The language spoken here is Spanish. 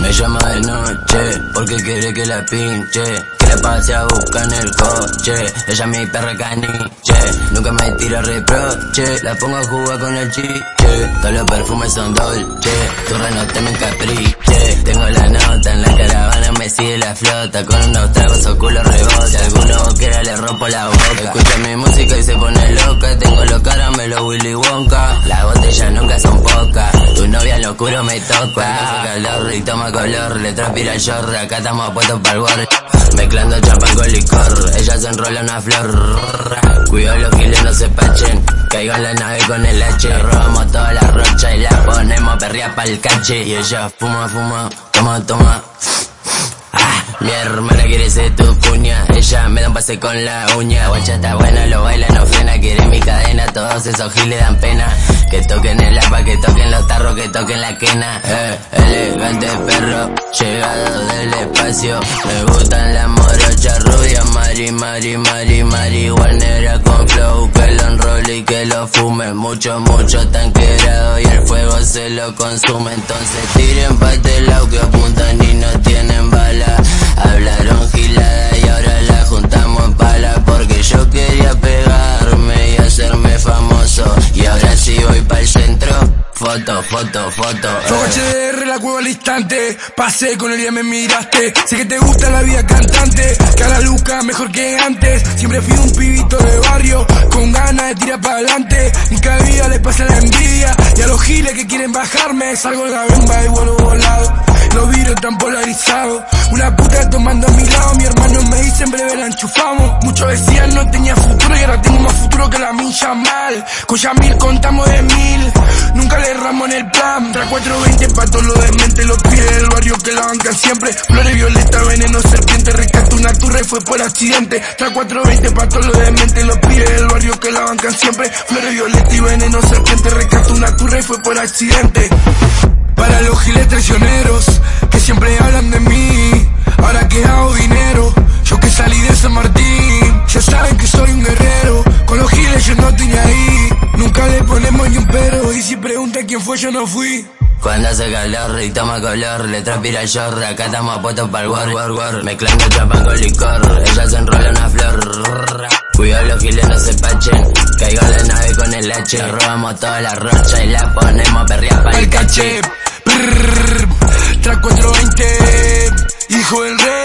Me llama de noche porque quiere que la pinche. Que le pase a buscar en el coche. Ella es mi perra caniche. Nunca me tira reproche. La pongo a jugar con el chiche. Todos los perfumes son dolce. Tu no te me encapriche. Tengo la nota en la caravana, me sigue la flota. Con unos tragos o culo Las botellas nunca son pocas. Tu novia lo oscuro me toca. calor y toma color. Le transpira el short. Acá estamos puestos para el war. Mezclando champán con licor. Ella se enrola una flor. Cuidado los giles no se pachen. Caigo en la nave con el H. Robamos toda la rocha y la ponemos perria pa'l cache. Y ella fuma, fuma, toma, toma. Mi hermana quiere ser tu puña, ella pase con la uña. Guacha está buena, lo baila, no frena, quiere mi cadena, todos esos giles dan pena. Que toquen el apa, que toquen los tarros, que toquen la quena. Eh, elegante perro, llegado del espacio. Me gustan las morochas rubias, mari, mari, mari, marihuanera con flow. Que lo enrolle y que lo fume, mucho, mucho tanquerado y el fuego se lo consume. Entonces tiren pa' Foto, foto, foto. Fuego HDR, la cueva al instante. Pasé con el día me miraste. Sé que te gusta la vida cantante. Cara luca mejor que antes. Siempre fui un pibito de barrio. Con ganas de tirar para adelante. En cada les pasa la envidia. Y a los giles que quieren bajarme. Salgo en la bemba y vuelvo volado. Tan polarizados. Una puta tomando a mi lado. Mi hermano me dice en breve la enchufamos. Muchos decían no tenía futuro y ahora tengo más futuro que la mincha mal. Con mil contamos de mil. Nunca le erramos en el plan. Tra 420 pa' todos los dementes, los pibes del barrio que la bancan siempre. Flores violeta, veneno, serpiente, rescato una turra y fue por accidente. Tra 420 pa' todos los dementes, los pibes del barrio que la bancan siempre. Flores violeta y veneno, serpiente, rescato una turra y fue por accidente. Para los giles traicioneros siempre hablan de mí, ahora que hago dinero, yo que salí de San Martín, ya saben que soy un guerrero, con los giles yo no tenía ahí, nunca le ponemos ni un pero, y si pregunta quién fue yo no fui. Cuando hace calor y toma color, le transpira el short, acá estamos puestos para el war, war, war. Mezclando champán con licor, ella se enrola una flor. Cuidado los giles no se pachen, caigo en la nave con el H. Robamos toda la rocha y la ponemos perria para el caché. Tra 420, hijo del rey.